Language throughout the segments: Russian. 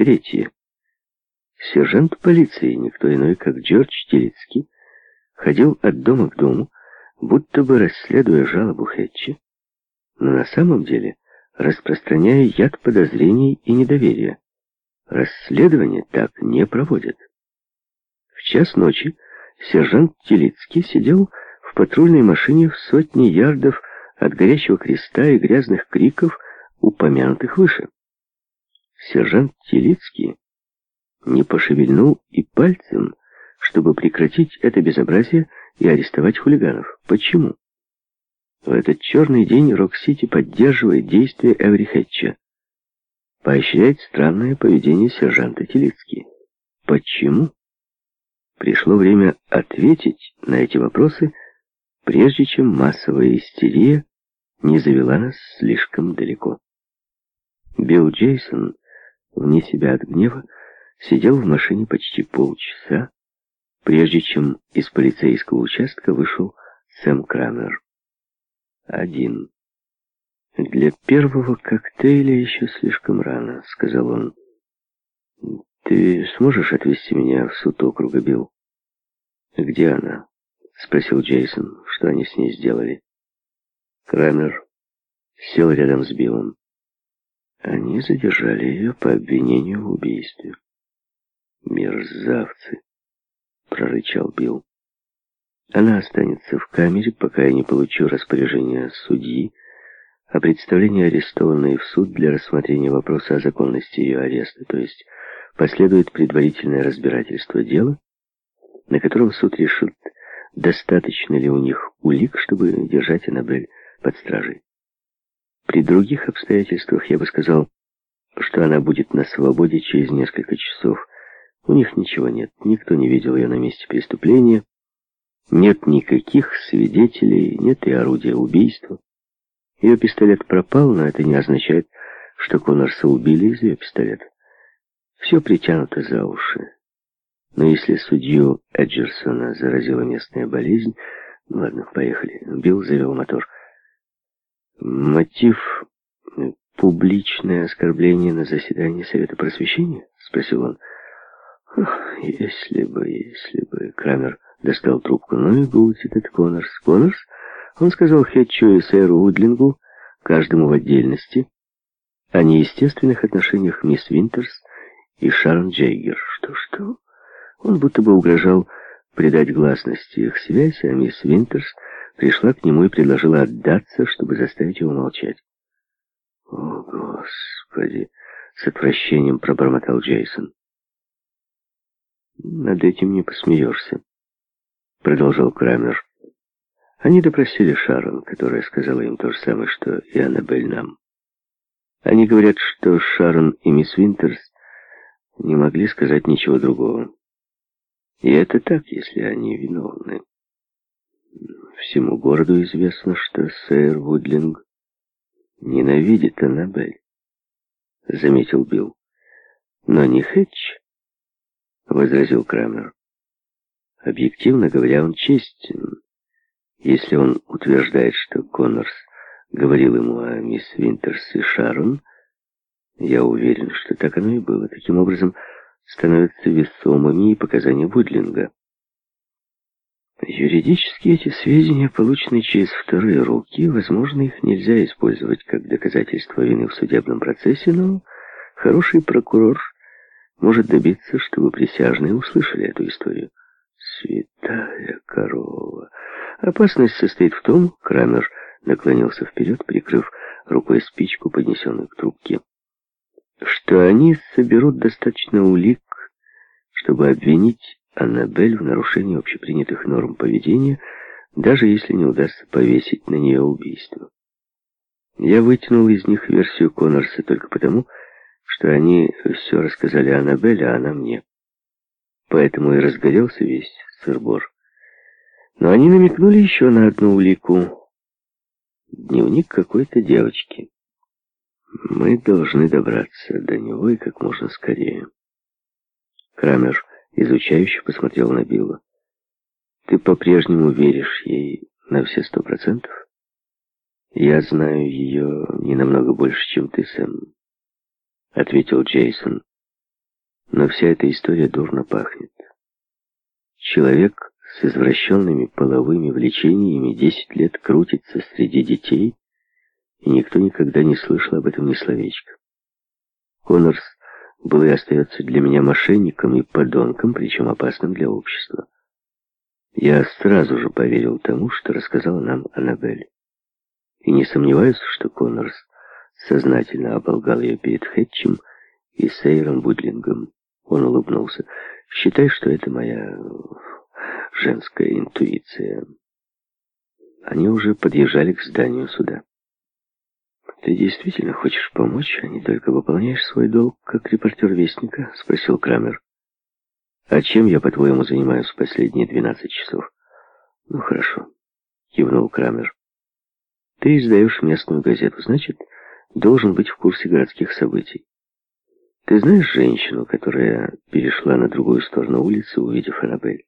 Третье. Сержант полиции, никто иной, как Джордж Телецкий, ходил от дома к дому, будто бы расследуя жалобу Хэтча, но на самом деле распространяя яд подозрений и недоверия. Расследование так не проводят. В час ночи сержант Телицкий сидел в патрульной машине в сотни ярдов от горящего креста и грязных криков, упомянутых выше. Сержант Телицкий не пошевельнул и пальцем, чтобы прекратить это безобразие и арестовать хулиганов. Почему? В этот черный день Рок-Сити поддерживает действия Эври Хэтча. Поощряет странное поведение сержанта Телицки. Почему? Пришло время ответить на эти вопросы, прежде чем массовая истерия не завела нас слишком далеко. Билл Джейсон, вне себя от гнева, сидел в машине почти полчаса, прежде чем из полицейского участка вышел Сэм Крамер. Один. «Для первого коктейля еще слишком рано», — сказал он. «Ты сможешь отвезти меня в суд округа, Билл?» «Где она?» — спросил Джейсон. «Что они с ней сделали?» Крамер сел рядом с Биллом. Они задержали ее по обвинению в убийстве. «Мерзавцы!» — прорычал Билл. «Она останется в камере, пока я не получу распоряжение судьи о представлении арестованной в суд для рассмотрения вопроса о законности ее ареста, то есть последует предварительное разбирательство дела, на котором суд решит, достаточно ли у них улик, чтобы держать Аннабель под стражей. При других обстоятельствах я бы сказал, что она будет на свободе через несколько часов. У них ничего нет, никто не видел ее на месте преступления, нет никаких свидетелей, нет и орудия убийства. Ее пистолет пропал, но это не означает, что Коннорса убили из ее пистолета. Все притянуто за уши. Но если судью Эджерсона заразила местная болезнь... Ну ладно, поехали. Билл завел мотор. Мотив — публичное оскорбление на заседании Совета Просвещения? Спросил он. если бы, если бы... Крамер достал трубку. Ну и будь этот Коннорс. Коннорс? Он сказал Хетчу и сэру Удлингу, каждому в отдельности, о неестественных отношениях мисс Винтерс и Шарон Джейгер. Что-что? Он будто бы угрожал придать гласности их связь, а мисс Винтерс пришла к нему и предложила отдаться, чтобы заставить его молчать. «О, Господи!» — с отвращением пробормотал Джейсон. «Над этим не посмеешься», — продолжал Крамер. Они допросили Шарон, которая сказала им то же самое, что и Аннабель нам. Они говорят, что Шарон и мисс Винтерс не могли сказать ничего другого. И это так, если они виновны. Всему городу известно, что сэр Вудлинг ненавидит Аннабель, заметил Билл. Но не Хэтч, возразил Крамер. Объективно говоря, он честен. Если он утверждает, что Коннорс говорил ему о мисс Винтерс и Шарон, я уверен, что так оно и было. Таким образом, становятся весомыми и показания Вудлинга. Юридически эти сведения, полученные через вторые руки, возможно, их нельзя использовать как доказательство вины в судебном процессе, но хороший прокурор может добиться, чтобы присяжные услышали эту историю. Святая корова. Опасность состоит в том, Крамер наклонился вперед, прикрыв рукой спичку, поднесенную к трубке, что они соберут достаточно улик, чтобы обвинить Аннабель в нарушении общепринятых норм поведения, даже если не удастся повесить на нее убийство. Я вытянул из них версию Коннорса только потому, что они все рассказали Аннабель, а она мне. Поэтому и разгорелся весь сырбор. Но они намекнули еще на одну улику. Дневник какой-то девочки. Мы должны добраться до него и как можно скорее. Крамер изучающе посмотрел на Билла. Ты по-прежнему веришь ей на все сто процентов? Я знаю ее не намного больше, чем ты, Сэм, ответил Джейсон. Но вся эта история дурно пахнет. Человек с извращенными половыми влечениями десять лет крутится среди детей, и никто никогда не слышал об этом ни словечка. Коннорс был и остается для меня мошенником и подонком, причем опасным для общества. Я сразу же поверил тому, что рассказала нам Аннабель. И не сомневаюсь, что Коннорс сознательно оболгал ее перед Хэтчем и Сейром Будлингом. Он улыбнулся. «Считай, что это моя женская интуиция». Они уже подъезжали к зданию суда. «Ты действительно хочешь помочь, а не только выполняешь свой долг, как репортер Вестника?» — спросил Крамер. «А чем я, по-твоему, занимаюсь последние двенадцать часов?» «Ну, хорошо», — кивнул Крамер. «Ты издаешь местную газету, значит, должен быть в курсе городских событий. Ты знаешь женщину, которая перешла на другую сторону улицы, увидев Аннабель?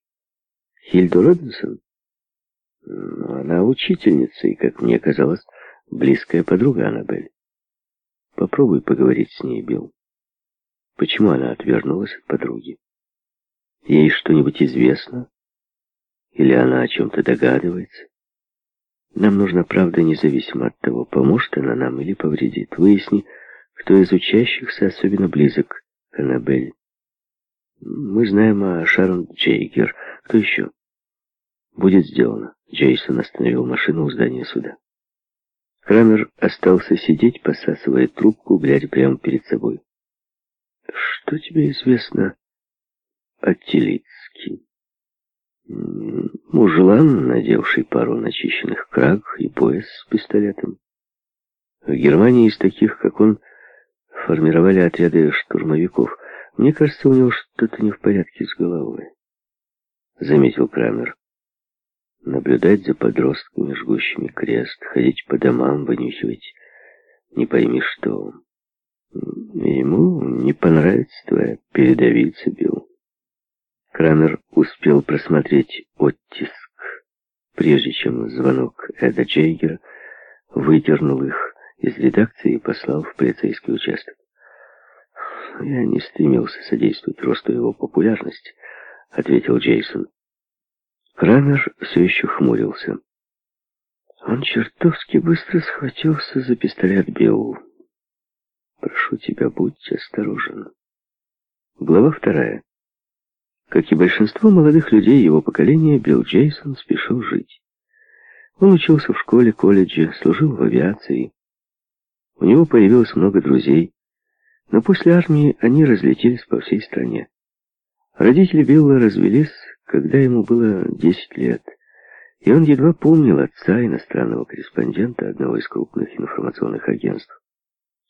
Хильду Робинсон? Ну, она учительница и, как мне казалось, близкая подруга Аннабель. Попробуй поговорить с ней, Билл. Почему она отвернулась от подруги? Ей что-нибудь известно? Или она о чем-то догадывается? Нам нужна правда независимо от того, поможет она нам или повредит. Выясни, кто из учащихся особенно близок к Аннабель. Мы знаем о Шарон Джейгер. Кто еще? Будет сделано. Джейсон остановил машину у здания суда. Крамер остался сидеть, посасывая трубку, глядя прямо перед собой. «Что тебе известно о Телицке?» Мужлан, надевший пару начищенных краг и пояс с пистолетом. В Германии из таких, как он, формировали отряды штурмовиков. Мне кажется, у него что-то не в порядке с головой. Заметил Крамер. Наблюдать за подростками, жгущими крест, ходить по домам, вынюхивать, не пойми что. Ему не понравится твоя передовица, Билл. Крамер успел просмотреть оттиск, прежде чем звонок Эда Джейгера выдернул их из редакции и послал в полицейский участок. «Я не стремился содействовать росту его популярности», — ответил Джейсон. Крамер все еще хмурился. Он чертовски быстро схватился за пистолет Беу. «Прошу тебя, будь осторожен». Глава вторая. Как и большинство молодых людей его поколения, Билл Джейсон спешил жить. Он учился в школе, колледже, служил в авиации. У него появилось много друзей, но после армии они разлетелись по всей стране. Родители Билла развелись, когда ему было 10 лет, и он едва помнил отца иностранного корреспондента одного из крупных информационных агентств.